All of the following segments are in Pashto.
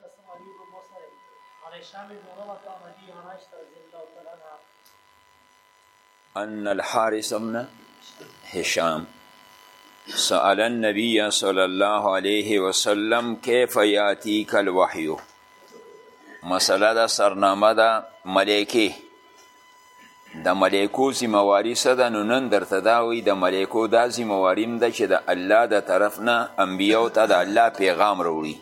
سمعليم ابو سره علي شام بن عروه ته مدي عائشه رضي الله تعالى عنها ان الحارث بن هشام سأل النبي صلى الله عليه وسلم كيف ياتيك الوحي مسله دا سرنامه دا ملائکه د ملائکو ذمہواری څه ده نو نن درته دا وایي د ملائکو دا ذمہواري هم ده چې د الله د طرف نه انبیاو ته د الله پیغام راوړي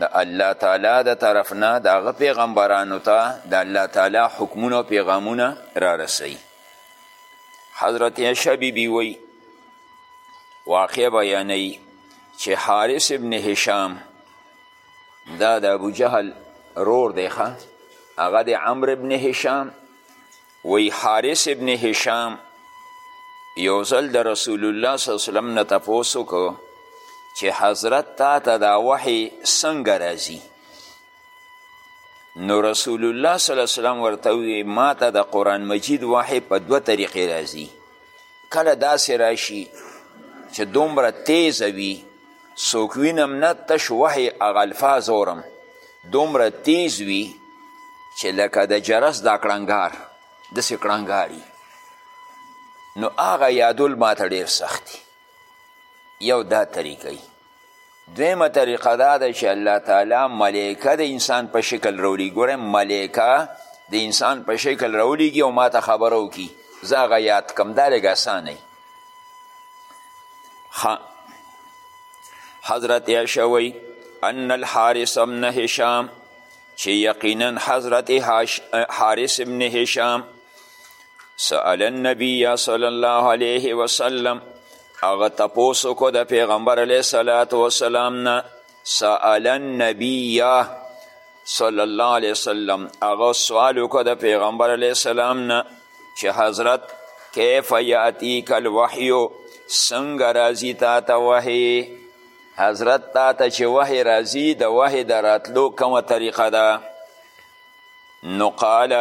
د الله تعالی د طرف نه د هغه پیغمبرانو ته د الله تعالی حکمونه او پیغامونه را رسوي حضرت عیشه بیبي وایي واقع بیانوي چې حارث ابن هشام دا د ابو جهل رور دی ښه هغه د عمرو ابن هشام وی حارث ابن هشام یو ځل د رسول الله صلی الله علیه وسلم نه تپوس وکړو چې حضرت تا ته دا وحی څنګه راځي نو رسول الله صلی الله علیه وسلم ورته وی ما ته د قرآن مجید وحی په دوه طریقې راځي کله داسې راشي چې دومره تیزه وي څوک وینم نه تش وحی هغه الفاظ اورم دومره تیز وي چې لکه د جرس دا کړنګار داسې کړنګاري نو هغه یادول ماته ډېر سخت دي یو دا طریقه دویمه طریقه دا ده چې الله تعالی ملایکه د انسان په شکل راولي ګوره ملایکه د انسان په شکل راولیږي او ما ته خبره وکړي زه هغه یاد کم دا لږ اسانه حضرت عائشه وی ان الحارث ابن هشام چې یقینا حضرت حارث ابن هشام سأل النبی صلی الله علیه وسلم هغه تپوس وکړو د پیغمبر علیه صلات وسلام نه سأل النبی صلی الله علیه وسلم هغه سوال وکړه د پیغمبر علیه السلام نه چې حضرت کیف یاتیک الوحی څنګه راځي تا ته وحی حضرت تا ته چې وحی راځي د وحی د راتلو کومه طریقه ده نو قال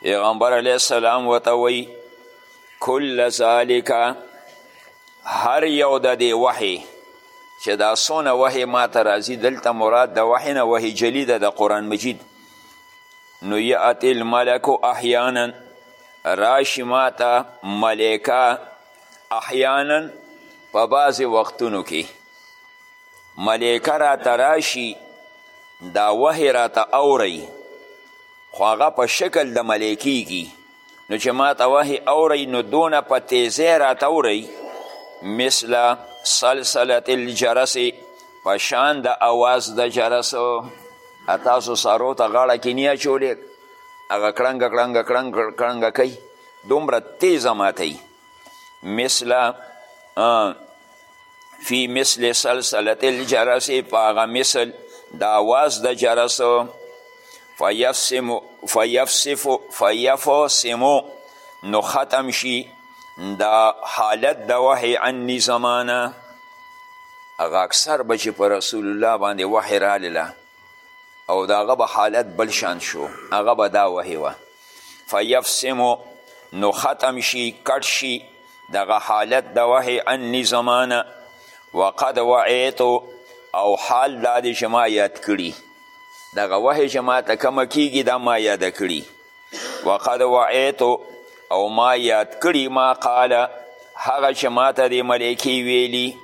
پیغمبر علیه السلام ورته وایي کل ذالک هر یو د دې وحی چې دا څونه وحی ما ته راځي دلته مراد د وحی نه وحی جلی ده د قرآن مجید نو یأتی الملک احیانا راشي ما ته ملکه احیانا په بعضې وختونو کې ملایکه راته راشي دا وحی راته اوري خو هغه په شکل د ملایکی کی نو چې ما ته وحی اوري نو دونه په تیزه راته اوري مثل سلسلت الجرس په شان د اواز د جرس تاسو سارو ته غاړه کې نیا چولې هغه کړنګ کړنګ کړنګ کړنګ کوي دومره تیزه ماته مثل فی مثل سلسلة الجرس په هغه مثل د آواز د جرس فیفسم فیفسف فیفسم نو ختم شي دا حالت د وحی عنی زمانه هغه اکثر به چې په رسول الله باندې وحی رالله او د هغه به حالت بل شان شو هغه به دا وحی وه فیفسم نو ختم شي کټ شي دغه حالت د وحی انی زمانه وقد وعیتو او حال دا دی چې ما یاد کړي دغه وحی چې ما ته کمه کیږي دا ما یاده کړي وقد وعیتو او ما یاد کړي ما قاله هغه چې ما ته د ملایکې ویلي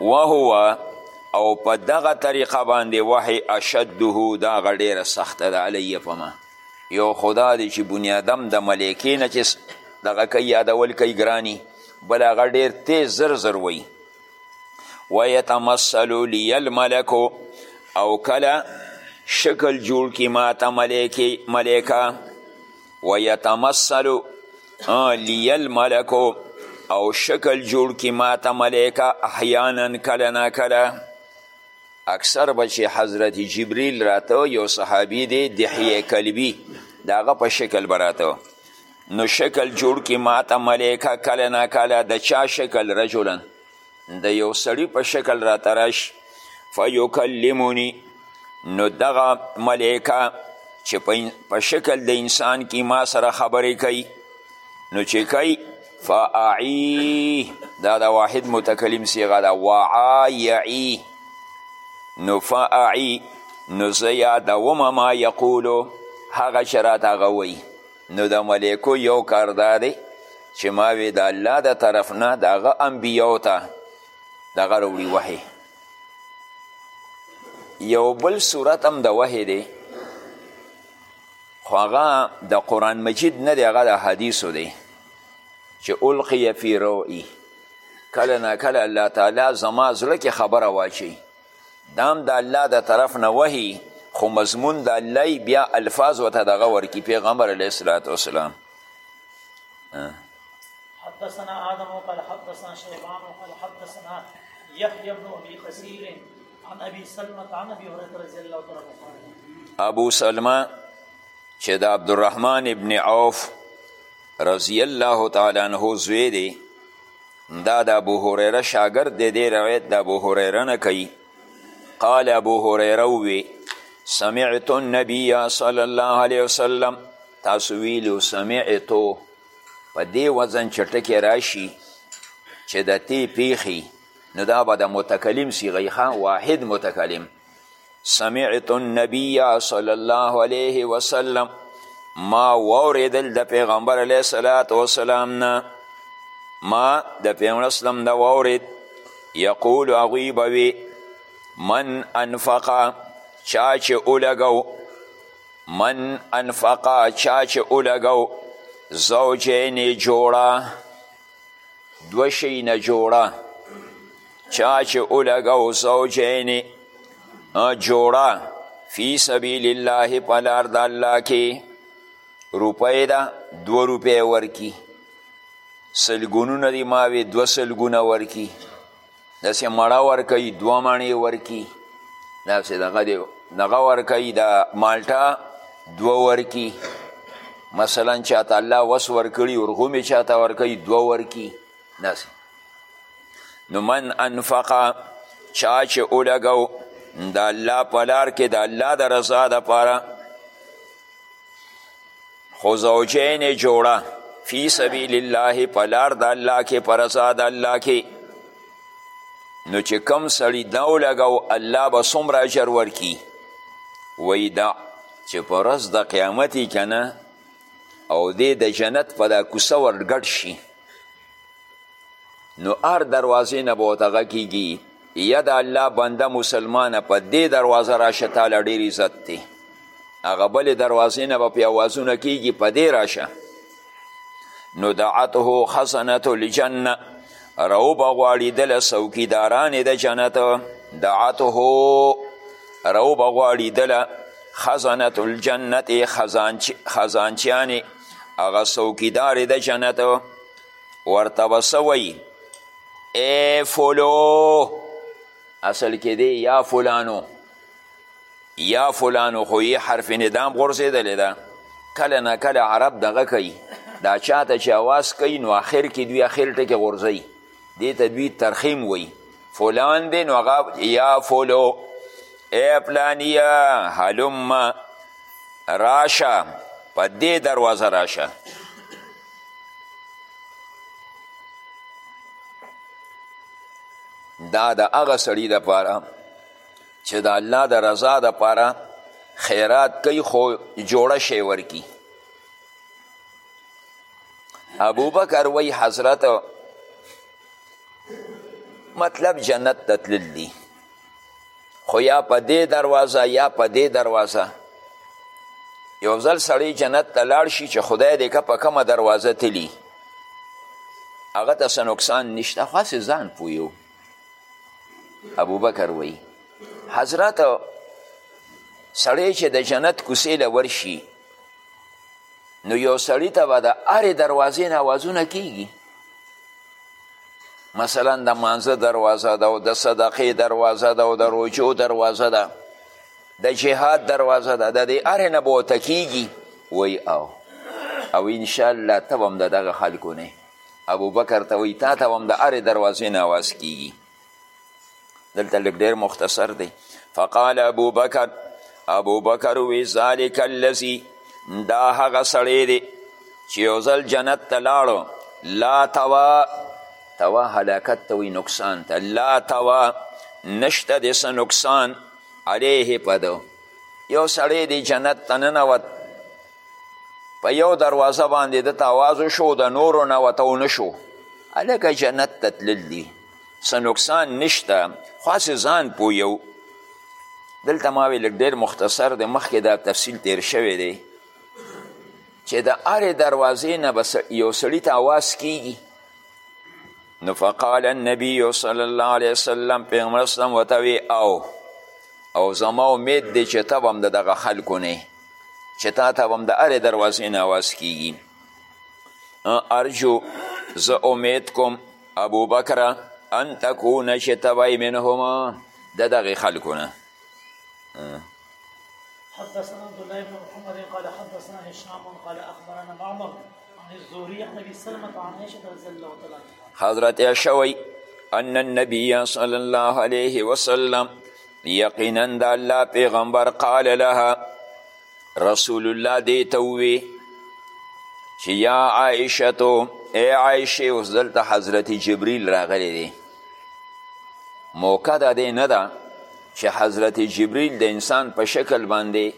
وهو او په دغه طریقه باندې وحی اشده دا غډیره سخته ده علیه په ما یو خو دا دی چې بنیادم د ملایکې نه چې دغه کوي یادول کوي ګراني بل هغه ډېر تیز زر زر وایي ویتمثل لی الملک او کله شکل جوړ کی ماته ملایکه ملایکه ویتمثل لی الملک او شکل جوړ کی ماته ملایکه احیانا کله نا کله اکثر به چې حضرت جبریل راته یو صحابي دی دحیه کلبي د هغه په شکل به راته نو شکل جوړ کې ماته ملیکه کله نا کله د چا شکل رجلا د یو سړي په شکل راته راشي فیکلموني نو دغه ملیکه چې په شکل د انسان کې ما سره خبرې کوي نو چې کوي فاعی دا د واحد متکلم صیغه ده وعا یعی نو فاعی نو زه یادوم ما یقولو هغه چې راته هغه وایي نو د ملیکو یو کار دا دی چې ما وی د الله د طرف نه د هغه انبیاو ته دغه راوړي وحې یو بل صورت هم د وحې دی خو هغه د قرآن مجید نه دی هغه د حدیثو دی چې القی فی روعی کله نا کله الله تعالی زما زړه کې خبره واچي دام د دا الله د طرف نه وهي خو مضمون د الله بیا الفاظ وته دغه ورکی پیغمبر علیه الصلاۃ والسلام حدثنا آدم قال حدثنا شيبان قال حدثنا يحيى بن أبي خسير ابو سلمه چې د عبدالرحمن ابن عوف رضی الله تعالی عنه زوی دی دا د ابو هریره شاګرد دی دی روایت د ابو هریره نه کوي قال ابو هریره ووی سمعت النبی صلی الله علیه وسلم تاسو ویلو سمعتو په دې وزن چې ټکی راشي چې د تې پیښي نو دا به د متکلم صیغه وي ښه واحد متکلم سمعت النبی صلی الله علیه وسلم ما واورېدل د پیغمبر علیه صلات وسلام نه ما د پیغمبر اسلم نه واورېد یقول هغوی به وي من انفقه چا چې ولګو من انفقه چا چې ولګو زوجین جوړه دوه شینه جوړه چا چې ولګو زوجین جوړه فی سبیل الله په لار د الله کې روپۍ ده دوه روپۍ ورکي سلګونونه دي ماوې دوه سلګونه ورکي داسې مړه ورکوي دوه مڼې ورکي داسې دغه دی دغه ورکوي د مالټا دوه ورکي مثلا چاته الله وس ورکړي ورغومې چاته ورکوي دوه ورکي داسې نو من انفقه چا چې ولګو د الله په لار کې د الله د رضا دپاره خو زوجین جوړه فی سبیل الله په لار د الله کې په رضا د الله کې نو چې کم سړي دا ولګو الله به څومره اجر ورکي وایي دا چې په ورځ د قیامت یې که نه او دې د جنت په دا کوڅه ور ګډ شي نو هر دروازې نه به ورته غږ کېږي يه د الله بنده مسلمانه په دې دروازه راشه تاله ډېر عزت دی هغه بلې دروازې نه به پې اوازونه کیږي په دې راشه نو دعته خزنة الجنه رو به غواړي دله څوکیدارانې د جنت دعته رو به غواړي دله خزنة الجنت خزانچیانې هغه څوکیدارې د جنت ورته به څه وایي ای فولو اصل کې دی یا فلانو یا فلانو خو یې حرف ندام غورځېدلی ده کله نه کله عرب دغه کوي دا چاته چې اواز کوي نو آخر کې دوی آخر ټکې غورځوي دې ته دوی ترخیم وایي فلان دی نو هغه یا فولو ای پلانیه هلم راشه په دې دروازه راشه دا د هغه سړي دپاره چې د الله د رضا دپاره خیرات کوي خو جوړه شی ورکي ابوبکر وی حضرت مطلب جنت ته تلل دي خو یا په دې دروازه یا په دې دروازه یو ځل سړی جنت ته لاړ شي چې خدای دې که په کومه دروازه تلي هغه ته څه نقصان نشته خو هسې ځان پویو ابوبکر وایي حضرت سړی چې د جنت کوسې له ورشي نو یو سړی ته به د هرې دروازې نه اوازونه کیږي مثلا د مانزه دروازه ده او د صدقې دروازه ده او د روجو دروازه ده د جهاد دروازه ده د دې هرې نه به ورته کیږي وایي او او انشاءالله ته به هم د دغه خلکو نه ابوبکر ته وایي تا ته به هم د هرې دروازې نه اواز کیږي دلته لږ ډېر مختصر دی فقال ابو بکر ابو بکر وی ذالک الذي دا هغه سړی دی چې یو ځل جنت ته لاړو لا توا توا هلاکت ته وی نقصان ته لا توا نشته د څه نقصان علیه په ده یو سړی دی جنت ته ننوت په یو دروازه باندې د ته آواز وشو د نورو نه وته ونه شو هلکه جنت ته تلل دي څه نقصان نشته خو هسې ځان پوه یو دلته ما وی لږ ډېر مختصر دی مخکې دا تفصیل تیر شوی دی چې د هرې دروازې نه به یو سړي ته اواز کیږي نو فقال النبی صلی الله علیه وسلم پیغمبر اسلام ورته وی او او زما امید دی چې ته به هم د دغه خلکو نه چې تا ته به هم د هرې دروازې نه اواز کیږي ارجو زه امید کوم ابو بکر ان تکونه چې ته وای منهم د دغې خلکو نه حدثنا عبد الله بن محمد قال حدثنا هشام قال اخبرنا معمر عن الزهري عن ابي سلمة عن عائشه رضي الله تعالى عنها حضرت عائشه وي ان النبي صلى الله عليه وسلم يقينا د الله پیغمبر قال لها رسول الله دی ته ووی چې یا عائشه تو ای عائشه اوس دلته حضرت جبرئیل راغلی دی موقع دا دی نه ده چې حضرت جبرئیل د انسان په شکل باندې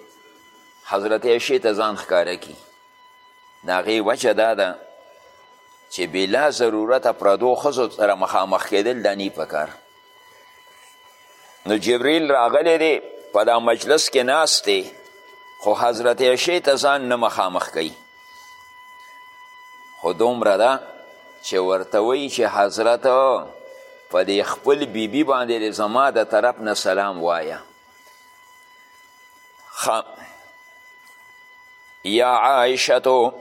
حضرت عائشه ته ځان ښکاره کی د هغې وجه دا ده چې بلا ضرورت پردو ښځو سره مخامخ کېدل دا نی پکار نو جبریل راغلی دی په دا مجلس کې ناست دی خو حضرت عشی ته ځان نه مخامخ کوي خو دومره ده چې ورته وایي چې حضرت په دې خپل بیبي بی باندې زما د طرف نه سلام وایه خا یا عائشتو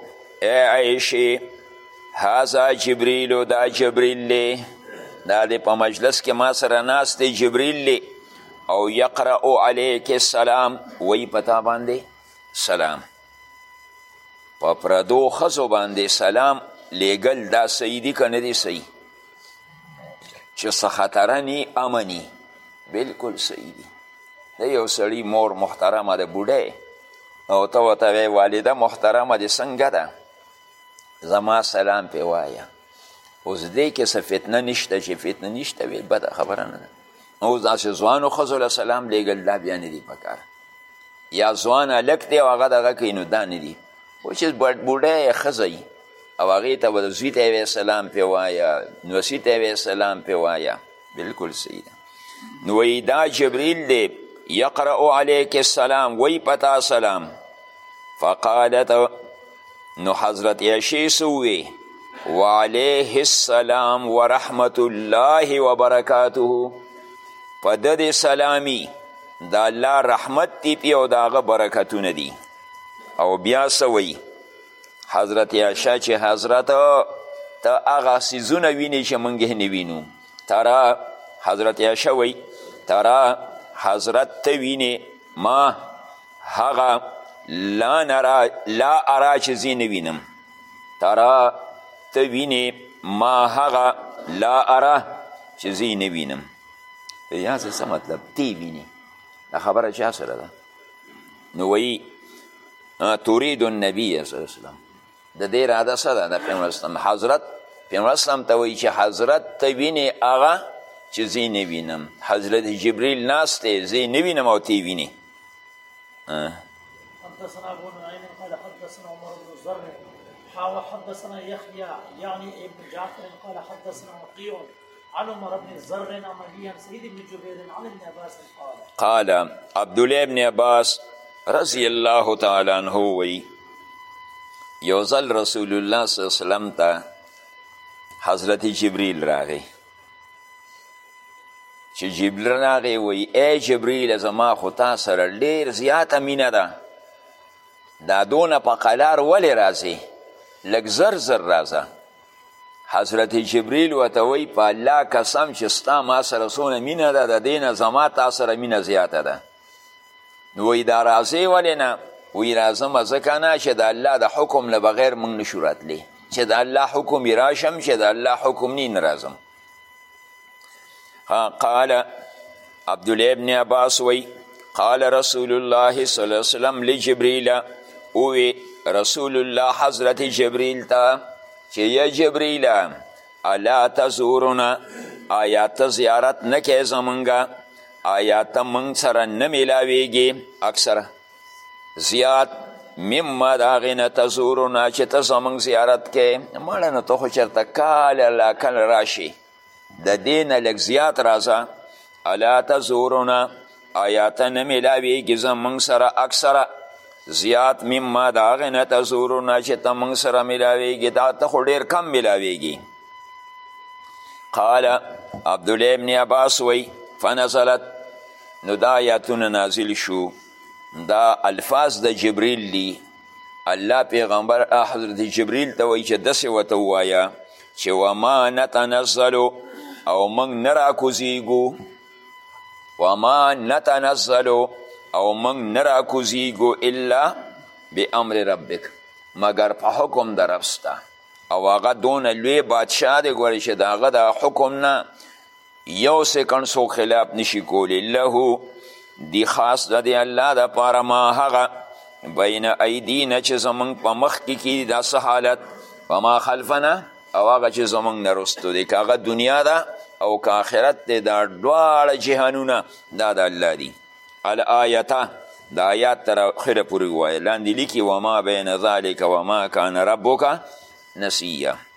ای عائشی هازا جبریلو دا جبریل لی دا دی په مجلس کې ما سره ناست دی جبریل لی او یقرأ علیک السلام وی پتا باندې سلام په پردو ښځو باندې سلام لیږل دا صحیح دي که نه دي صحیح چې څه خطره نی امني بلکل صحیح دي د یو سړي مور محترمه ده بوډی او ته ورته وایې والده محترمه دې څنګه ده زما سلام پې وایه اوس دې کې څه فتنه نشته چې فتنه نشته وي بده خبره نه ده او داسې ځوانو ښځو له سلام لیږل دا بیا نه دي پکار یا ځوان هلک دی او هغه دغه کوي نو دا نه دي خو چې بوډی یا ښځه وي او هغې ته به د زوی ته یې سلام پې وایه نوسي ته یې سلام پې وایه بلکل صحیح ده نو وایي دا جبریل دی یقرأ علیک السلام وی پتا سلام فقالت نو حضرت عیشې سووی وعلیه السلام ورحمت الله وبرکاته په د دې سلامي د الله رحمت دی پی او د هغه برکتونه دي او بیا سوی حضرت عیشه چې حضرت ته هغه سیزونه ویني چې موږ نه وینو ترا حضرت عیشه وی ترا حضرت ته ویني ما هغه لا نرا لا ارا چې زه نه وینم ترا ته وینې ما هغه لا ارا چې زه نه وینم یا زه څه مطلب تی وینې دا خبره چا سره ده نو وایي ترید النبی صلی الله علیه وسلم د دې اراده څه ده د پیغمبر اسلام حضرت پیغمبر اسلام ته وایي چې حضرت ته وینې هغه چې زه نه وینم حضرت جبریل ناست دی زه نه وینم او ته وینې حدثنا ابو نعيم قال حدثنا عمر بن زر حدثنا يحيى يعني ابن جعفر قال حدثنا وقيع عن عمر بن زرغ عن ابي عن سعيد بن جبير عن ابن عباس قال قال عبد الله بن عباس رضي الله تعالى عنه وي يوزل رسول الله صلى الله عليه وسلم ته حضرت جبريل راغي چې جبريل راغي وي اي جبريل زما خو تا سره ډېر زياته مينه ده دا دونه په قلار ولې راځي لږ زر زر راځه حضرت جبريل ورته وایي په الله قسم چې ستا ما سره څونه مینه ده د دې نه زما تا سره مینه زیاته ده نو وایي دا راځې ولې نه وایي راځم ځکه نه چې د الله د حکم نه بغیر موږ نشو راتلی چې د الله حکم یې راشم چې د الله حکم نی نه راځم قال عبدالله ابن عباس وی قال رسول الله صلی الله علیه وسلم لجبریل اوی رسول الله حضرت جبریل تا چې یا جبریل الا تزورنا آیا ته زیارت نه کې زمونږه آیا ته مونږ سره نه میلاویږي اکثره زیات مما د هغې نه تزورنا چې ته زموږ زیارت کې مړه نو ته خو چېرته کله لا کله راشي د دې نه لږ زیات راځه الا تزورنا آیا ته نه میلاویږي زموږ سره اکثره زیات مما د هغې نه تزورنا چې ته موږ سره میلاویږي دا ته خو ډېر کم میلاویږي قال عبدالله ابن عباس وی فنزلت نو دا آیاتونه نازل شو دا الفاظ د جبریل دی الله پیغمبر حضرت جبریل ته وایي چې داسې ورته ووایه چې وما نتنزلو او موږ نه راکوزیږو وما نتنزلو او موږ نه راکوزیږو الا بامر ربک مګر په حکم د رب ستا او هغه دونه لوی بادشاه دی ګورې چې د هغه د حکم نه یو سیکنډ څوک خلاف نشي کولی له دی خاص د دی الله د پاره ما هغه بین ایدینا چې زمونږ په مخ کې کی دا څه حالت و ما خلفنا او هغه چې زمونږ نه رستو دی که هغه دنیا ده او که آخرت دی دا دواړه جهانونه دا د الله دي الآیته د آیات تر اخره پورې ووایه لاندې لیکي وما بین ذلک وما کان ربک نسیه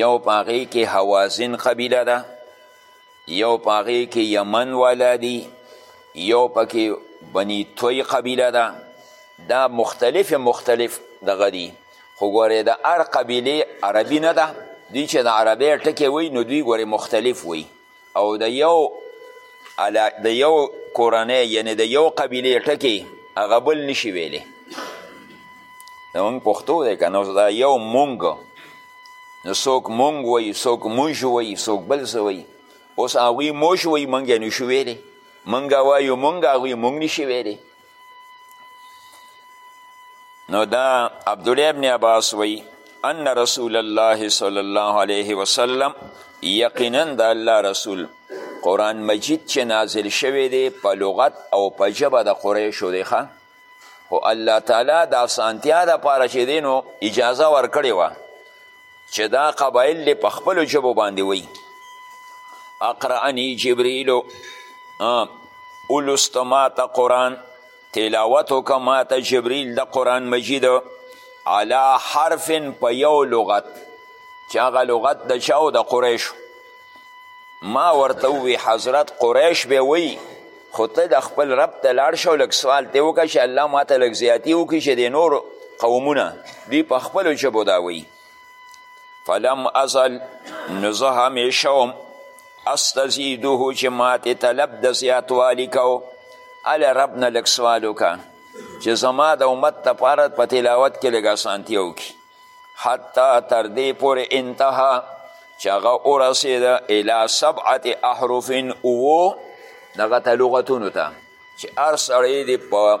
یو په هغې کې حوازن قبیله ده یو په هغې کې یمن والا دي یو پکې بني توی قبیله ده دا مختلف مختلف دغه دي خو ګورې د هر قبیلې عربي نه ده دوی چې د عربی ټکی وایي نو دوی ګورې مختلف وایي او د یو د یو کورنۍ یعنی د یو قبیلې ټکی هغه بل نشي ویلی د مونږ پښتو دی که نو دا یو مونږ نو څوک مونږ وایي څوک موږ وایي څوک بل څه وایي اوس هغوی موږ وایي مونږ یې نشو ویلی مونږ وایو مونږ هغوی مونږ نشي ویلی نو دا عبدالله ابن عباس وی ان رسول الله صلی الله علیه وسلم یقینا د الله رسول قرآن مجید چې نازل شوی دی په لغت او په ژبه د قریشو دی ښه خو الله تعالی د اسانتیا دپاره چې دی نو اجازه ورکړې وه چې دا قبایل دې په خپلو ژبو باندې وایي اقرأني جبریلو اولست ما ته قرآن تلاوت وکړه ما ته جبریل د قرآن مجید علا حرف په یو لغت چې هغه لغت د چا د قریشو ما ورته ووی حضرت قریش به وی خو ته د خپل رب ته لاړ شه او لږ سوال ترې وکړه چې الله ما ته لږ زیاتي وکړي چې د نورو قومونه دوی په خپلو ژبو دا وایي فلم ازل نو زه همیشه وم استزیده چې ماتې طلب د زیاتوالي کو هله رب نه لږ سوال وکړه چې زما د امت دپاره په تلاوت کې لږ اسانتیا وکړي حتی تر دې پورې انتها چې هغه ورسېده الی سبعت احرف اوو دغه ته لغتونو ته چې هر سړی دې په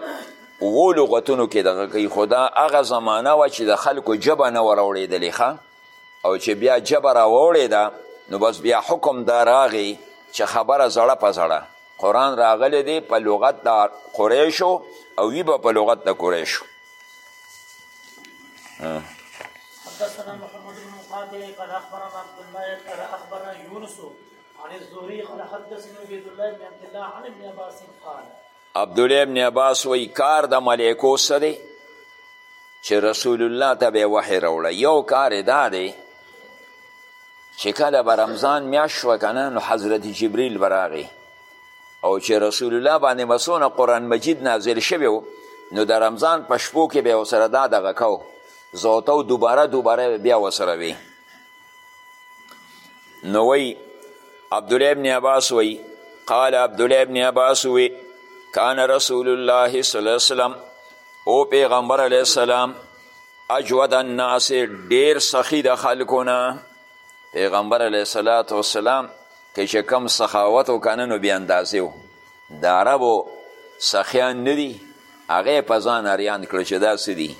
اوو لغتونو کې دغه کوي خو دا هغه زمانه وه چې د خلکو ژبه نه وه راوړېدلې ښه او چې بیا ژبه راوړېده نو بس بیا حکم دا راغی چې خبره زړه په زړه قرآن راغلی دی په لغت د قریشو او وي به په لغت د قریشو حدثنا محمد بن قاتل قال اخبرنا عبد الله قال اخبرنا يونس عن الزهري قال حدثني عبيد الله بن عبد الله عن ابن عباس قال عبد الله بن عباس وی کار د ملائکو سره دی چې رسول الله ته به وحی راوړی یو کار دا دی چې کله به رمضان میاشت شوه که نه نو حضرت جبریل به راغی او چې رسول الله باندې به څونه قرآن مجید نازل شوی نو د رمضان په شپو کې به یې ورسره دا دغه کو زوته او دوباره دوباره بیا ورسره وي نو وی عبدالله ابن عباس وی قال عبدالله ابن عباس وی کان رسول الله صلی الله علیه وسلم او پیغمبر علیه السلام اجود الناس ډیر سخی د خلکونه پیغمبر علیه السلام کې چې کم سخاوت و کنه نو بې اندازې و د عربو سخیان نه دي هغه په ځان اریان کړ چې دا څه دي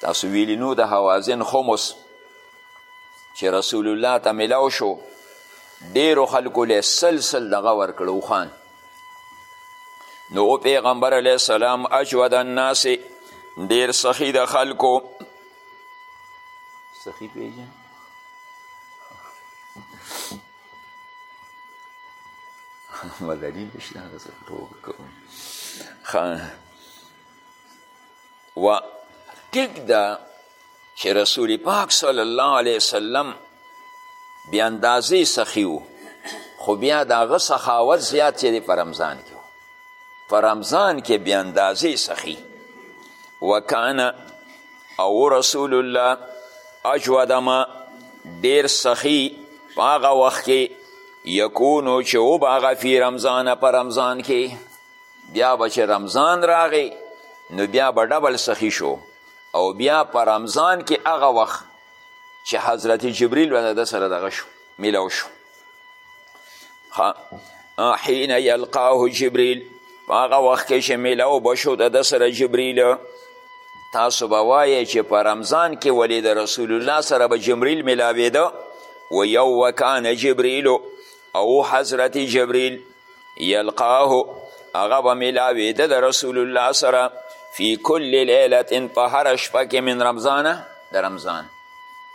تاسو ویلي نو د حوازن خمس چې رسول الله ته ملاو شو ډیرو خلکو له سلسل دغه ورکړ وخان نو او پیغمبر علیه السلام اجود الناس ډیر سخی د خلکو سخی پیژن مدني نشته هغه څه ټول کوم و ټیک ده چې رسول پاک صلی الله علیه وسلم بې اندازې سخي و خو بیا د هغه سخاوت زیات چې دی په رمضان کې په رمضان کې بې اندازې سخي وکانه او رسول الله اجود ما ډیر سخی په هغه وخت کې یکونو چې وباغه فی رمضان په رمضان کې بیا به چې رمضان راغی نو بیا به ډبل سخی شو او بیا په رمضان کې هغه وخت چې حضرت جبریل به د سره دغه شو میلاو شو حین یلقاه جبریل په هغه وخت کې چې میلاو به شو د ده سره جبریل تاسو به وایې چې په رمضان کې ولې د رسول الله سره به جبریل میلاوېده و یو وکان جبریل او حضرت جبریل یلقاه هغه به ملاویده د رسول الله سره فی کل لیلة په هر شپه کې من رمضان د رمضان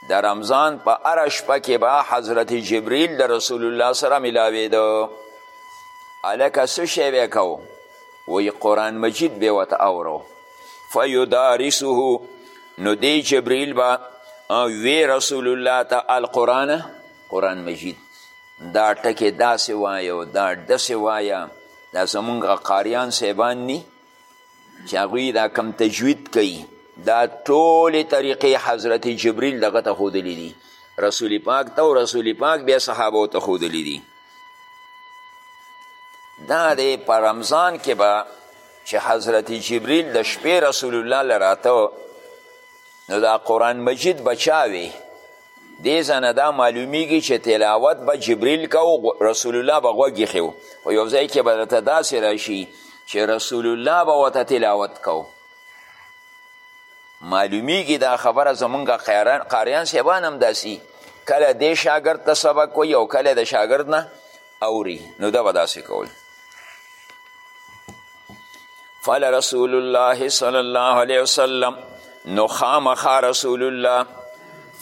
د رمضان په هر شپه کې به حضرت جبرئیل د رسول الله سره ملاویده الکه څه شی به کو وی قرآن مجید به ورته اورو فیدارسه نو دی جبرئیل به وی رسول الله ته القرآن قرآن مجید دا ټکې داسې وایه او دا داسې وایه دا زمونږ قاریان صاحبان نی چې هغوی دا کم تجوید کوي دا ټولې طریقې حضرت جبریل دغه ته ښودلې دي رسول پاک ته او رسول پاک بیا صحابو ته ښودلې دي دا دی په رمضان کې به چې حضرت جبریل د شپې رسول الله لراته نو دا قرآن مجید بچاوي دې ځای نه دا معلومیږي چې تلاوت به جبریل کو رسول الله به غوږ ایښی و خو یو ځای کې به درته داسې راشي چې رسول الله به ورته تلاوت کو معلومیږي دا خبره زمونږ قاریان صاحبان هم داسي کله دې شاګرد ته سبق وایي او کله د شاګرد نه اوري نو دا به داسې کول فل رسول الله صلی الله علیه وسلم نو خامخا رسول الله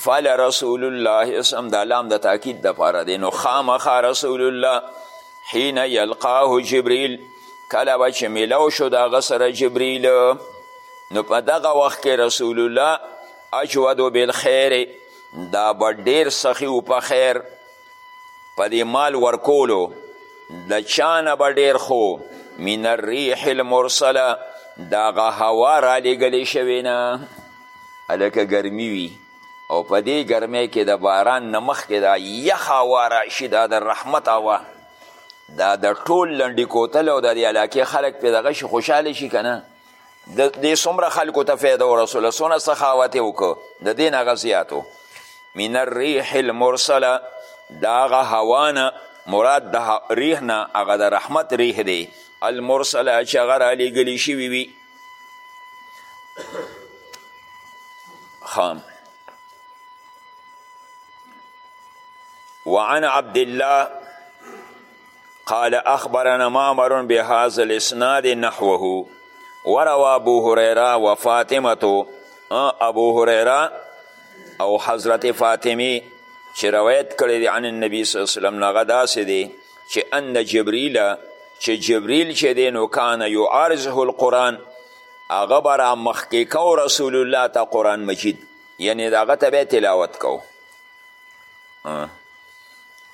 فل رسول الله اسم د لام د تاکید د پاره دی نو خامخا رسول الله حين يلقاه جبريل کله به چې میلو شو د هغه سره جبریل نو په دغه وخت کې رسول الله اجود بالخیر دا به ډیر سخی و په خیر په دې مال ورکولو د چا نه به ډېر خو من الریح المرسله د هغه هوا رالیږلې شوې نه هلکه ګرمي وي او په دې ګرمۍ کې د باران نه مخکې دا یخ هوا راشي دا د رحمت هوا دا د ټول لنډي کوتل او د دې علاقې خلک پې دغه شي خوشحاله شي که نه د دې څومره خلکو ته فایده ورسوله څونه سخاوت یې وکړو د دې نه هغه زیات من الریح المرسله د هغه هوا نه مراد د ریح نه هغه د رحمت ریح دی المرسله چې هغه رالیږلي شوي وي خام وعن عبد الله قال اخبرنا معمر بهذا الاسناد نحوه وروى ابو هريره وفاطمه ابو هريره او حضرت فاطمه چې روایت کړی دی عن النبي صلی الله علیه وسلم نغه داسې دی چې ان جبريل چې جبريل چې دی نو کان يعارضه القرآن هغه به را مخکې کو رسول الله ته قرآن مجید یعنی دغه ته به تلاوت کو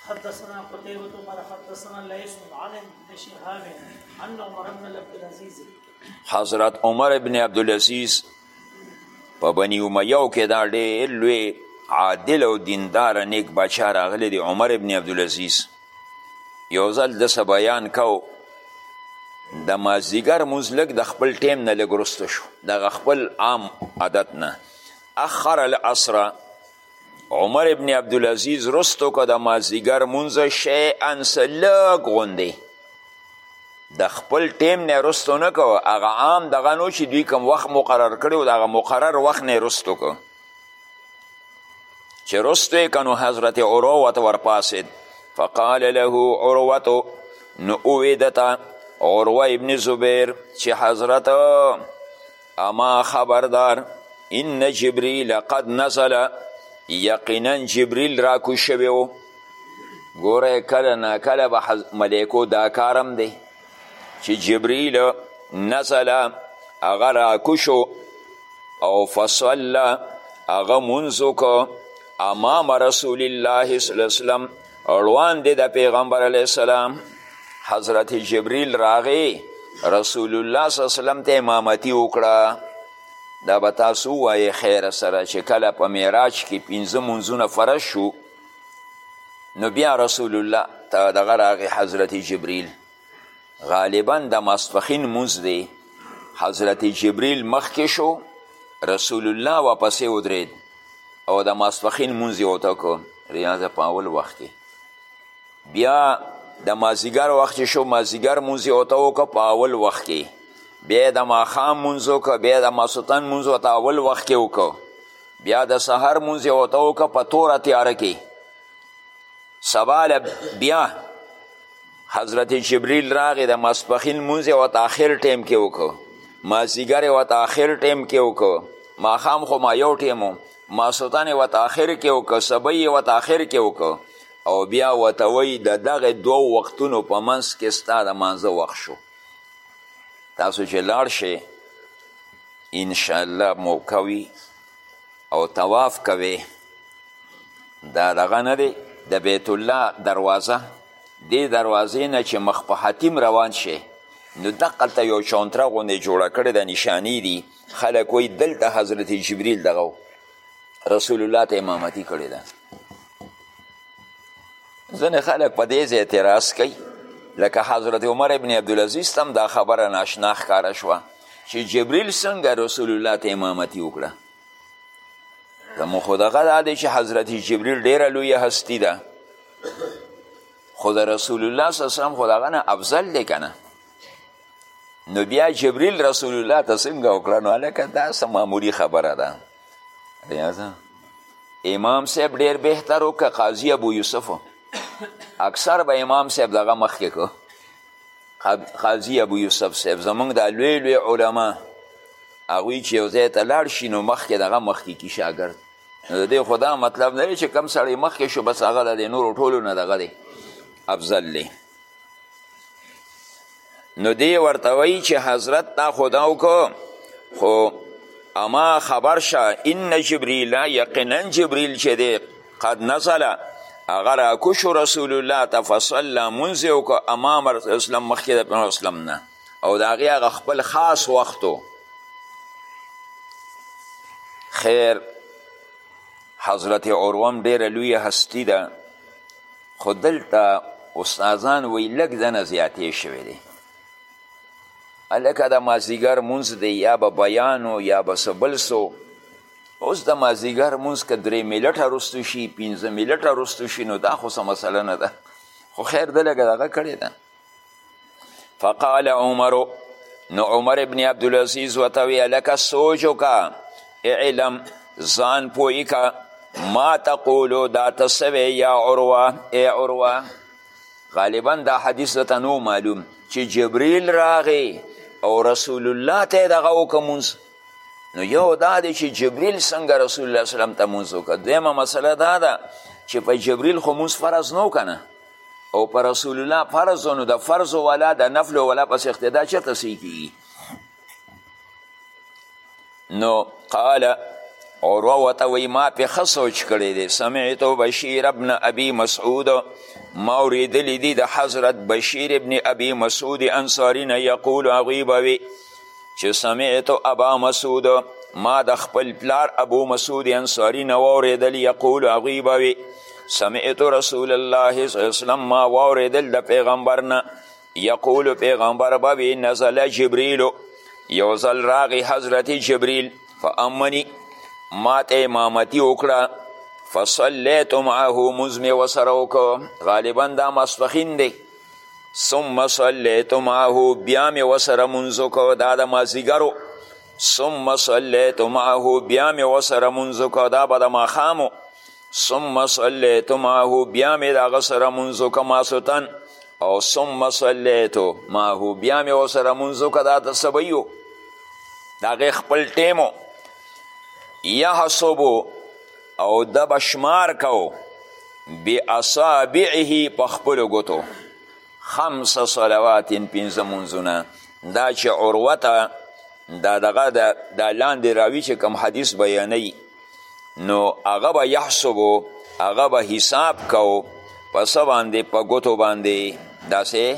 حدثنا قتيبة قال حدثنا ليس عن ابن شهاب أن عمر بن عبد العزيز حضرت عمر بن عبد العزيز په بني امیه کې دا ډېر لوی عادل او دیندار نیک بچا راغلی دی عمر ابن عبد العزيز یو ځل د څه بیان کو د مازدیګر مونځ لږ د خپل ټیم نه لږ وروسته شو دغه خپل عام عادت نه اخر العصر عمر ابن عبدالعزیز رستو که د مازدیګر مونځ شیئا څه لږ غوندې د خپل ټیم نه رستو نه کوه هغه عام دغه نو چې دوی کوم وخت مقرر کړی و د هغه مقرر وخت نه رستو که چې رستو یې که نو حضرت عروه ته ورپاسېد فقال له عروتو نو اوې ده ته عروه ابن زبیر چې حضرت اما خبردار ان جبریل قد نزل یقینا جبریل را کوز شوی و ګوره کله ناکله به ملیکو دا کارم دی چې جبریل نزل هغه را کوز شو او فصله هغه مونځ وکړو امام رسول الله صلی الله علیه وسلم اړوان دی د پیغمبر علیه السلام حضرت جبریل راغی رسول الله صلی الله علیه وسلم ته امامتي وکړه دا به تاسو ووایې خیره سره چې کله په معراج کې پنځه منځونه فرض شو نو بیا رسول الله ته دغه راغی حضرت جبریل غالبا د ماسپخین مونځ دی حضرت جبریل مخکې شو رسول الله واپسې ودرید او د ماسپخین مونځ یې ورته وکړو ریاض په اول وخت کې بیا د مازیګر وخت چې شو مازیګر مونځ یې ورته وکړو په اول وخت کې بیا د ماښام مونځ وکړو بیا د ماسوتن مونځ ورته اول وخت کې وکړو بیا د سهار مونځ یې ورته وکړو په توره تیاره کې سبا بیا حضرت جبریل راغې د ماسپخین مونځ یې ورته اخر ټیم کې وکړو مازدیګر یې ورته اخر ټیم کې وکړو ماښام خو ما یو ټیم و ماسوتن یې ورته اخر کې وکړو سبی یې ورته اخر کې وکړو او بیا ورته وایي د دغه دوو وختونو په منځ کې ستا د مانځه وخت شو تاسو چې لاړ شئ انشاءالله موقع وي او طواف کوي دا دغه نه دی د بیت الله دروازه دې دروازې نه چې مخ په حتیم روان شي نو دقلته یو چونتره غوندې جوړه کړې ده نشانې دي خلک وایي دلته حضرت جبریل دغه رسول الله ته امامتي کړې ده ځینې خلک په دې ځای اعتراض کوي لکه حضرت عمر ابن عبدالعزیز ته هم دا خبره ناشنا ښکاره شوه چې جبریل څنګه رسول الله ته امامتي وکړه زمو خو دغه دا دی چې حضرت جبریل ډیره لویه هستی ده خو د رسول الله صلی الله علیه وسلم خو دغه نه افضل دی که نه نو بیا جبریل رسول الله ته څنګه وکړه نو هلکه دا څه معمولي خبره ده ریاضه امام صاحب ډیر بهتر و که قاضي ابو یوسف اکثر به امام صاحب دغه مخکې کو قاضي ابو یوسف صاحب زمونږ د لوی لوی علما هغوی چې یو ځای ته لاړ شي نو مخکې دغه مخکې کی شاګرد نو د دې خدا مطلب نه چې کم سړی مخکې شو بس هغه د نورو ټولو نه دغه دی افضل دی نو دی ورته وایي چې حضرت تا خو دا وکړو خو اما خبر شه ان جبریل یقینا جبریل چې دی قد نزله هغه راکوشو رسول الله ته فصله مونځ یې وکړو امام رسول اسلام مخکې د پیغمبر اسلام نه او د هغې هغه خپل خاص وخت خیر حضرت عروم ډیره لوی هستی ده خو دلته استادان وی لږ دنه زیاتې شوی دی هلکه د مازدیګر مونځ دی یا به بیان و یا به څه بل څه اوس د مازدیګر مونځ که درې ملټه رستو شي پنځه ملټه رستو شي نو دا خو څه مسله نه ده خو خیر ده لږه دغه کړې ده فقال عمر نو عمر ابن عبدالعزیز ورته ویې لکه سوچ وکړه اعلم ځان پوهی که ما تقولو دا ته سوی یا عروه ای عروه غالبا دا حدیث ته نو معلوم چې جبریل راغی او رسول الله ته دغه وکمونځ نو یو دا دی چې جبریل څنګه رسول الله سلم ته مونځ وکړه دویمه مسله دا ده چې په جبریل خو مونځ فرض نه کنه او پر رسول الله فرض نو د فرض والا د نفل والا پس اقتدا چرته صحیح کیږي نو قال عروه ورته وایي ما پې ښه سوچ کړی دی سمعت بشیر ابن ابي مسعود ما اورېدلی دی د حضرت بشیر ابن ابي مسعود انصاري نه یقول هغوی به وي چې سمعت ابا مسعود ما د خپل پلار ابو مسعود انصاری نه واورېدل یقول هغوی به وي سمعت رسول الله صلی الله علیه وسلم ما واورېدل د پیغمبر نه یقول پیغمبر به وي نزل جبریل یو ځل راغی حضرت جبریل فامنی ما ته امامتي وکړه فصلیت معه مونځ مې ورسره وکړو غالبا دا ماسپښین دی ثم صلیت معه بیا مې وسره مونځ وکړو دا د مازدیګرو ثم صلیت معه بیا مې وسره مونځ وکړو دا به د ماښامو ثم صلیت معه بیا مې د هغه سره مونځ وکړو ماسوتن او ثم صلیت معه بیا مې ورسره مونځ وکړو دا د سبیو د هغې خپل ټیم یحسبو او ده به شمار کو باصابعه په خپلو ګوتو خمس صلوات پنځه منځونه دا چې عروه ته دا دغه دا لاندې راوي چې کوم حدیث بیانوي نو هغه به یحسبو هغه به حساب کو په څه باندې په ګوتو باندې داسې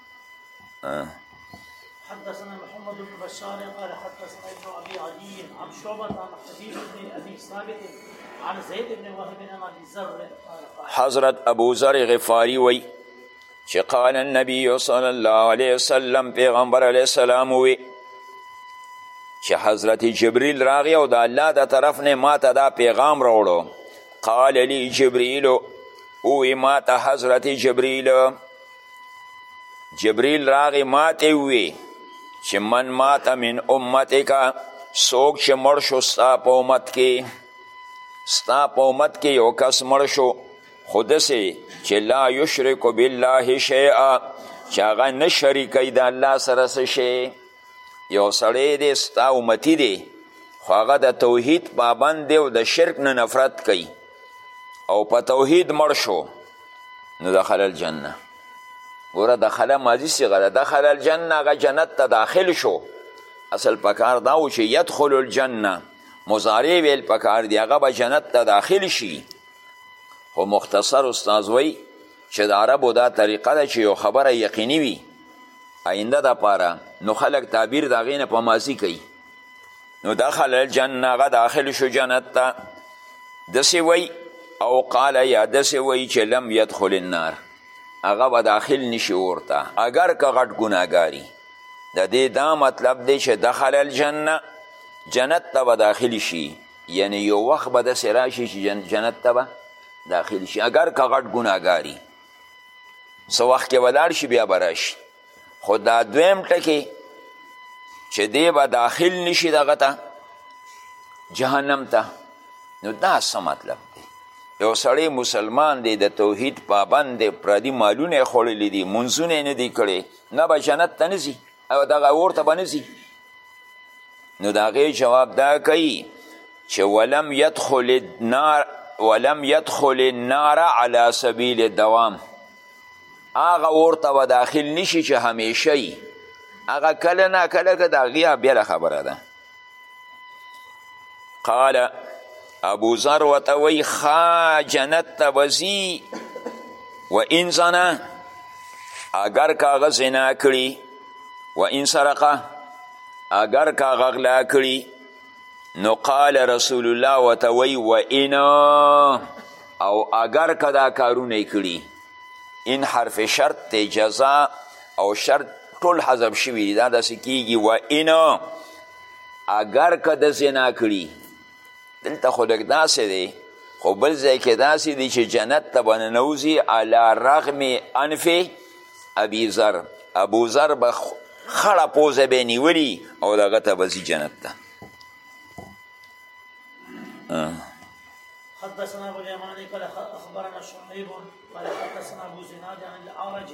حدثنا محمد بن بشار قال حدثنا ابن ابي عدي عن شعبة عن حبيب بن ابي ثابت عن زيد بن وهب عن ابي ذر حضرت ابو ذر غفاري وي چې قال النبي صلى الله عليه وسلم پیغمبر عليه السلام وي چې حضرت جبريل راغی او د الله د طرف نه ماته دا پیغام راوړو قال لي جبريل او ما ته حضرت جبريل جبریل راغی ماته ووی چې من مات من امتک څوک چې مړ شو ستا په امت کې ستا په امت کې یو کس مړ شو خو داسې چې لا یشرک بالله شیئا چې هغه نه شریکوي د الله سره څه شی یو سړی دی ستا امتی دی خو هغه د توحید پابند دی او د شرک نه نفرت کوي او په توحید مړ شو نو دخل الجنه ګوره دخله ماضي صیغه ده دخل الجنه هغه جنت ته داخل شو اصل پکار دا و چې یدخل الجنه مضارع ویل پکار دی هغه به جنت ته داخل شي خو مختصر استاذ وی چې د عربو دا طریقه ده چې یو خبره یقیني وي آینده د پاره نو خلک تعبیر د هغې نه په ماضي کوي نو دخل الجنه هغه داخل شو جنت ته داسې وایي او قال یا داسې وایي چې لم یدخل النار هغه به داخل نشي ورته اگر که غټ ګناهګاري د دې دا مطلب دی چې دخل الجنه جنت ته به داخل شي یعنی یو وخت به داسې راشي چې جنت ته به داخل شي اگر که غټ ګناهګاري څه وخت کې ولاړ شي بیا به راشي خو دا دویم ټکی چې دی به داخل نشي دغه ته جهنم ته نو دا څه مطلب دی یو سړی مسلمان دی د توحید پابند دی پردي مالونه یې خوړلي دي منځونه یې نه دي کړی نه به جنت ته نه او دغه اور ته به نه ځي نو د هغې جواب دا کوي چې ولم یدخل النار ولم یدخل النار علی سبیل دوام هغه اور ته به داخل نشي چې همیشه یي هغه کله نا کله که د هغې بېله خبره ده قال ابو ذر وته وی خا جنت ته وزی و ان زنا اگر کاغه زنا کړي و ان سرقه اگر کاغه غلا کړي نو قال رسول الله وته وی و ان او اگر که دا کارونه کړي ان حرف شرط ته جزا او شرط ټول حذف شوي دي دا داسې کیږي و ان اگر که د زنا کړي دلته خو لږ داسې دی خو بل ځای کې داسې دي چې جنت ته به ننوځي علی رغم انف ابي ذر ابو ذر به خړه پوزه به نیولي او دغه ته به ځي جنت ته حدثنا ابو اليماني قال اخبرنا شعيب قال حدثنا ابو زناد عن الاعرج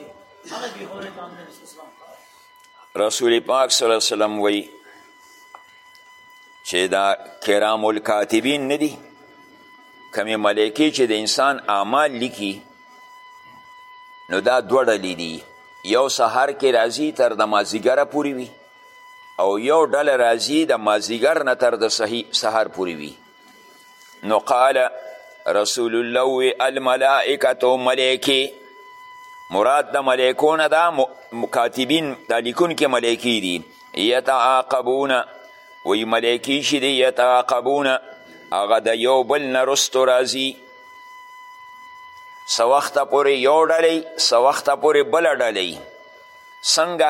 عن ابي هريره عن النبي صلى الله عليه وسلم رسول پاک صلی الله علیه وسلم وی چې دا کرام الکاتبین ندي کمی ملائکی چې د انسان اعمال لیکي نو دا دوه ډلې دي یو سهار کې راځي تر د مازیګره پورې وي او یو ډله راځي د مازیګر نه تر د سهار پورې وي نو قال رسول الله وی الملائکتو ملائکی مراد د ملائکو نه دا کاتبین دا لیکونکي ملائکی دي یتعاقبون وی ملائکی چې دي یتعاقبون هغه د یو بل نه رستو راځي څه وخته پورې یو ډلې څه وخته پورې بله ډلې څنګه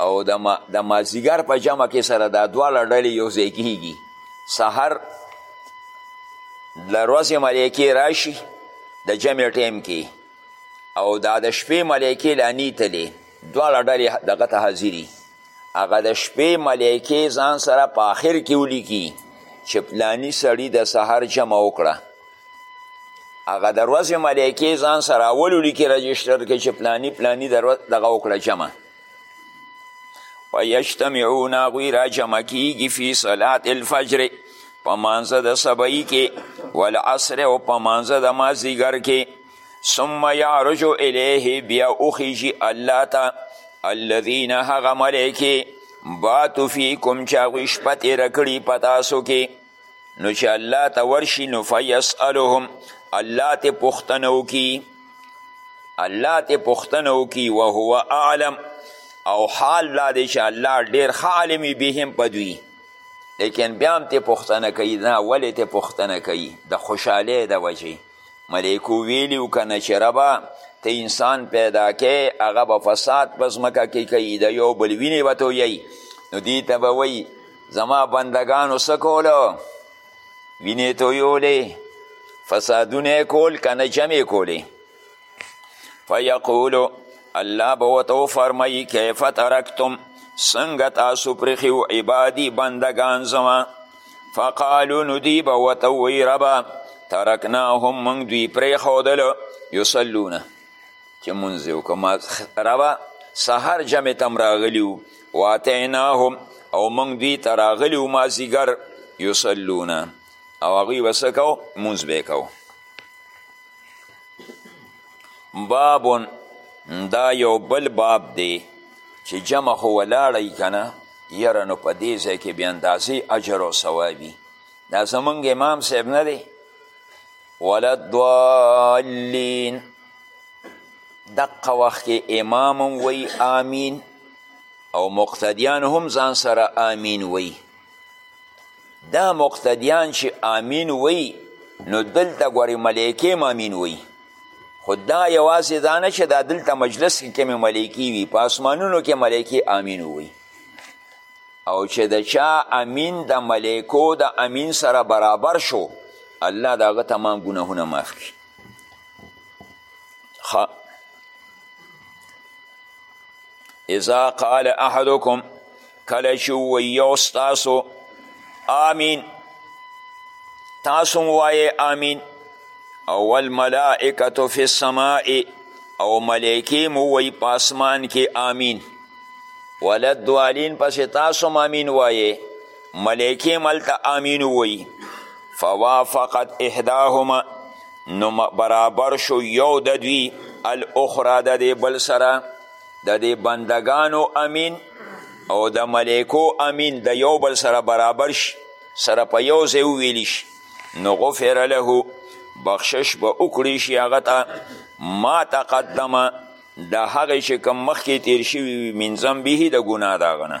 او د ما د مازیګر په جمع کې سره دا دواړه ډلې یو ځای کیږي سحر د ورځې ملایکې راشي د جمع ټیم کې او دا د شپې ملایکې لا نیتلې دواړه ډلې دغه ته حاضري هغه د شپې ملایکې ځان سره په آخر کې ولیکي چې پلانی سړي د سحر جمع وکړه هغه د ورځې ملایکې ځان سره اولو لیکي رجسټر کې چې پلانی پلانی د ورځ دغه وکړه جمع و یجتمعون هغوی را جمع کیږي فی صلات الفجر په مانځه د سبعی کې والعصر او په مانځه د مازدیګر کې ثم یعرج الیه بیا وخیږي الله ته الذین هغه ملایکې باتو فیکم چې هغوی شپه تېره کړي په تاسو کې نو چې الله ته ورشي نو فیسألهم الله ته پوښتنه وکړي الله ته پوښتنه وکړي وهو اعلم او حال دا دی چې الله ډېر ښه عالم وي بهم په دوی لیکن بیا هم ترې پوښتنه کوي نه ولې ترې پوښتنه کوي د خوشحالۍ د وجې ملیکو ویلی و کنه چې ربه ته انسان پیدا کې هغه به فساد په ځمکه کې کوي د یو بل وینې به تویوي نو دې ته به وایي زما بندګانو څه کولو وینې تویولې فسادونه یې کول که نه جمع یې کولې فیقولو الله به ورته وفرمایي کیف ترکتم څنګه تاسو پرېښي عبادي بندګان زما فقالو نو دوی به ورته ووایي ربه ترکناهم موږ دوی پرېښودلو یصلونه چې مونځ یې وکړو ما ربه سهار جمع ته هم راغلي وو واتیناهم او موږ دوی ته راغلي وو مازدیګر یصلونه او هغوی به څه کوو مونځ به یې کوو باب دا یو بل باب دی چې جمع خو ولاړی کنه یره نو په دې ځای کې بې اندازې اجر او ثوابي دا زمونږ امام صاحب نه دی ولا الضالین دقه وخت کې امام هم وی آمین او مقتدیان هم ځان سره آمین وی دا مقتدیان چې آمین وی نو دلته ګورې ملایکې هم آمین وی خو دا یوازې دا نه چې دا دلته مجلس کې کومې ملایکې وي په آسمانونو کې ملایکې آمین وی او چې د چا امین د ملیکو د امین سره برابر شو الله د هغه تمام ګناهونه معاف کړي اذا قال احدکم کله چې ووایي یو ستاسو آمین تاسو هم وایې آمین او الملائکة فی السماء او ملائکې هم ووایي په اسمان کې آمین ولدوالین پسې تاسو هم آمین وایې ملائکې هم هلته آمین ووایي فوافقت احداهما نو برابر شو یو د دوی الاخرا د دې بل سره د دې بندګانو امین او د ملیکو امین د یو بل سره برابر شي سره په یو ځای وویلی شي نو غفر له بخشش به وکړي شي هغه ته ما تقدمه د هغې چې کوم مخکې تیر شوي وي من ذنبه د ګناه د هغه نه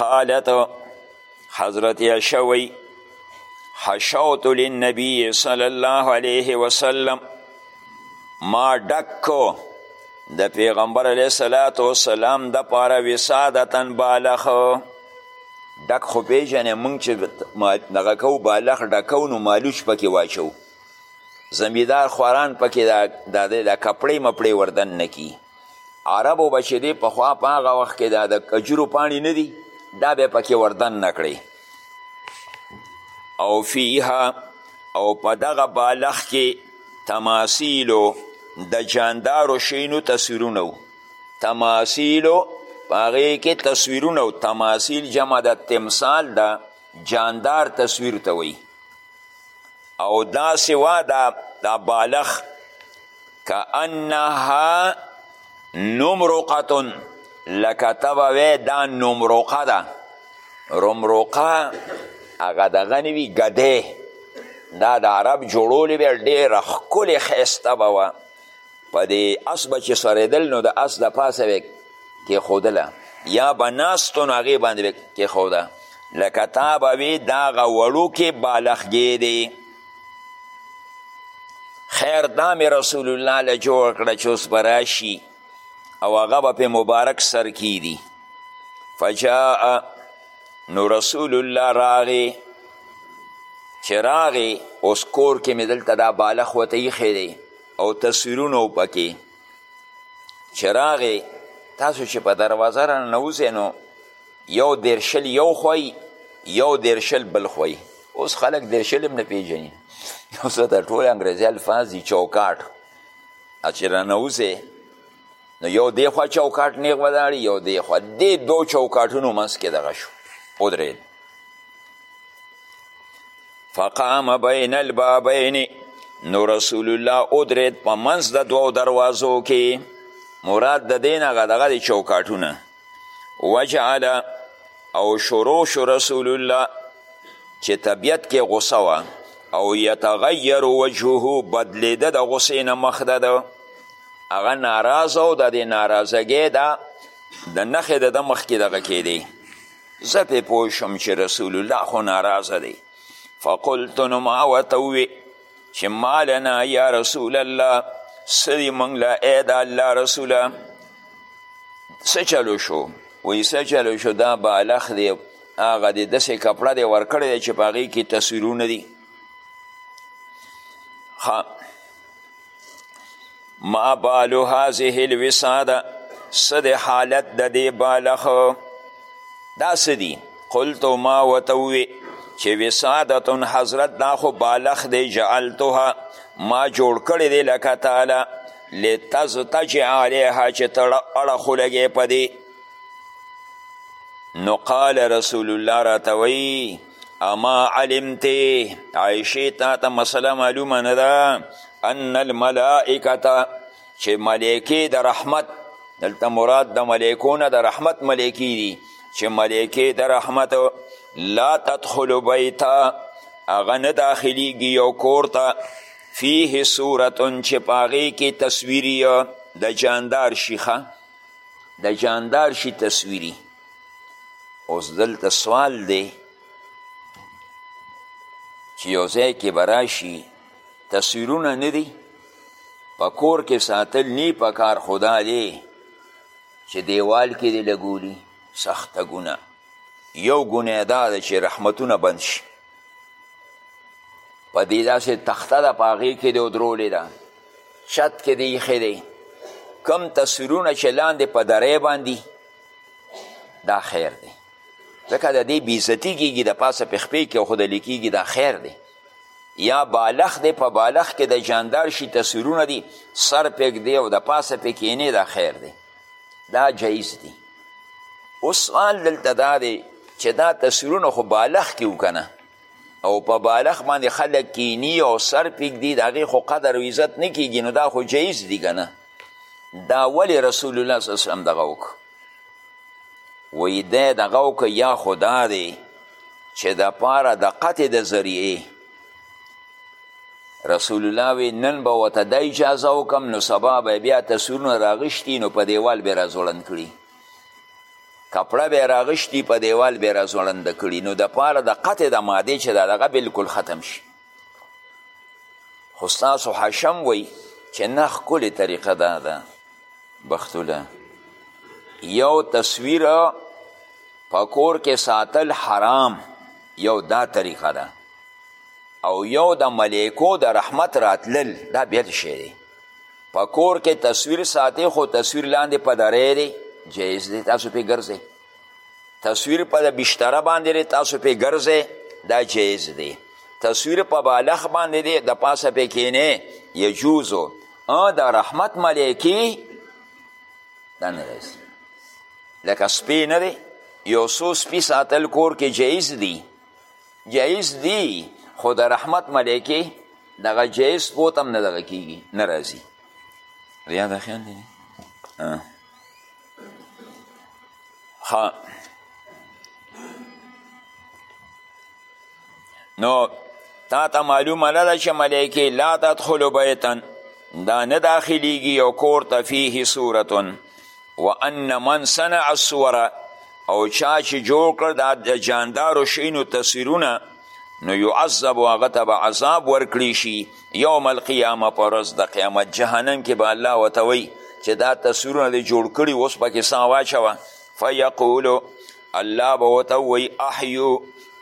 قالت حضرت عائشه وی حشوت للنبی صلی الله علیه وسلم ما ډکو د پیغمبر علیه صلات و سلام د پاره وسادتن بالخ ډک خو پیژنې مونږ چې دغه کو بالخ ډکو نو مالوچ پکې واچو زمیدار خوران پکې د د کپړې مپړې وردن نکی عربو به چې دی پخوا په هغه وخت کې دا د کجورو پاڼې نه دي دا به پکې وردن نه کړي او فیها او په دغه بالغ کې تماثیلو د جاندارو شینو تصویرونه و تماثیلو په هغې کې تصویرونه و تماثیل جمع د تمثال ده جاندار تصویر ته وایي او دا سوا دا, دا بالغ کانها نمرقه لکه ته به وی دا نمرقه ده رمرقه هغه دغه نه وي ګدی دا د عرب جوړولې به ډېره ښکلې ښایسته به وه په دې اس به چې سرېدل نو د اس د پاسه به کېښودله یا به ناستو نو هغې باندې به کېښوده لکه تا به وي دا هغه وړوکې بالښګې دی خیر دا مې رسول الله له جوړ کړه چې اوس به راشي او هغه به پې مبارک سر کیدي فجاء نو رسول الله راغې چې راغې اوس کور کې مې دلته دا بالښ ورته ایښی دی او تصویرونه و پکې چې راغې تاسو چې په دروازه را نوځئ نو یو دیرشل یو خوی یو دیرشل بل خوی اوس خلک دیرشل هم نه پیژني اوس ته ټول انګریزي الفاظ دي چوکاټ چې را نوځې نو یو دی خوا چوکاټ نیغ ولاړ یو دی خوا دې دو چوکاټونو منځ کې دغه شو ودرېد فقام بین البابین نو رسول الله ودرېد په منځ د دوو دروازو کې مراد د دې نه هغه دغه دی چوکاټونه وجعل او شروع شو رسول الله چې طبیعت کې غصه وه او یتغیر وجهه بدلیده د غصې نه مخ ده ده هغه ناراضه او د دې ناراضګۍ ده د نښې د ده مخکې دغه کېدی زه پې پوه شم چې رسول الله خو ناراضه دی فقلت نو ما ورته ووې چې مالنا یا رسول الله سری مونږ له ای د الله رسوله څه چلو شو وایي څه چلو شو دا بالخ دی هغه دی داسې کپړه دی ورکړی دی چې په هغې کې تصویرونه دي ما بال هذه الوساده څه د حالت د دې بالښ دا څه دي قلت ما ورته ووې چې وسادتن حضرت دا خو بالښ دی جعلتها ما جوړ کړی دی لکه تعالی لتزتجع علیها چې ته اړخ ولګې په دې نو قال رسول الله راته وایي اما علمتې عایشې تا ته مسله معلومه نه ده ان الملائکت چې ملائکې د رحمت دلته مراد د ملائکو نه د رحمت ملائکې دي چې ملائکې د رحمت لا تدخل بیتا هغه نه داخلیږي یو کور ته فيه صورتون چې په هغې کې تصویري د جاندار شیخه د جاندار شي تصویري اوس دلته سوال دی چې یو ځای کې به راشي تصویرونه نه دي په کور کې ساتل نی په کار خدا دی چې دیوال کې دی لګولی سخته ګناه یو ګناه دا ده چې رحمتونه بند شي په دې داسې تخته ده په هغې کې دی ودرولې ده چت کې دی ایښی دی کم تصویرونه چې لاندې په درې باندې دا خیر دی ځکه د دې بېزتي کېږي د پاسه پې خپې کې خو د لیکېږي دا خیر دی یا بالخ دی په بالخ کې د جاندار شي تصویرونه دي سر پک دی او د پاسه پې کینې دا خیر دی دا جایز دی اوس سوال دلته دا دی چې دا تصویرونه خو بالخ کې وکنه او په بالخ باندې خلک کینی او سر پک دی د هغې خو قدر او عزت نه کیږي نو دا خو جایز دی که نه دا ولې رسول الله صلی الله علیه وسلم دغه وکړو وی دی دغه وکړه یا خو دا دی چې د پاره د قطع د ذریعې رسول الله وی نن به ورته دا اجازه وکم نو سبا به بیا تصویرونه راغشتي نو په دیوال به راځوړند کړي کپړه به راغشتي په دیوال به راځوړند کړي نو د پاره د قطع د مادې چې دا دغه بلکل ختم شي خو ستاسو حشم وی چې نه ښکلې طریقه دا ده بختوله یو تصویر په کور کې ساتل حرام یو دا طریقه ده او یو د ملیکو د رحمت راتلل دا بیا شی دی په کور کې تصویر ساتي خو تصویر لاندې په درې دی جایز دی تاسو پې ګرځئ تصویر په د بشتره باندې دی تاسو پې ګرځئ دا جایز دی تصویر په بالخ باندې دی د پاسه پې کینې یجوزو د رحمت ملایکی دا نه راځي لکه سپی نه دی یو څو سپي ساتل کور کې جایز دی جایز دی خو د رحمت ملایکی دغه جایز پوت هم نه دغه کیږي نه راځي یاده خیال دی ها نو تا ته معلومه نه ده چې ملایکې لا تدخلو بیتن دا نه داخلیږي یو کور ته فیه صورتون و ان من صنع الصوره او چا چې جوړ کړ دا د جاندارو شینو تصویرونه نو یعذب هغه ته به عذاب ورکړی شي یوم القیامه په ورځ د قیامت جهنم کې به الله ورته وایي چې دا تصویرونه دې جوړ کړي اوس پکې سا واچوه فیقولو الله به ورته وایي احیو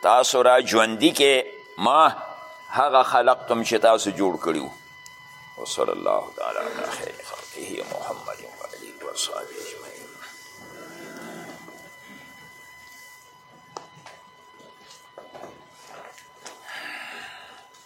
تاسو را ژوندي کې ما هغه خلقتم چې تاسو جوړ کړي وو وصلی الله تعالی علی خیر خلقه محمد و علیه و صحبه اجمعین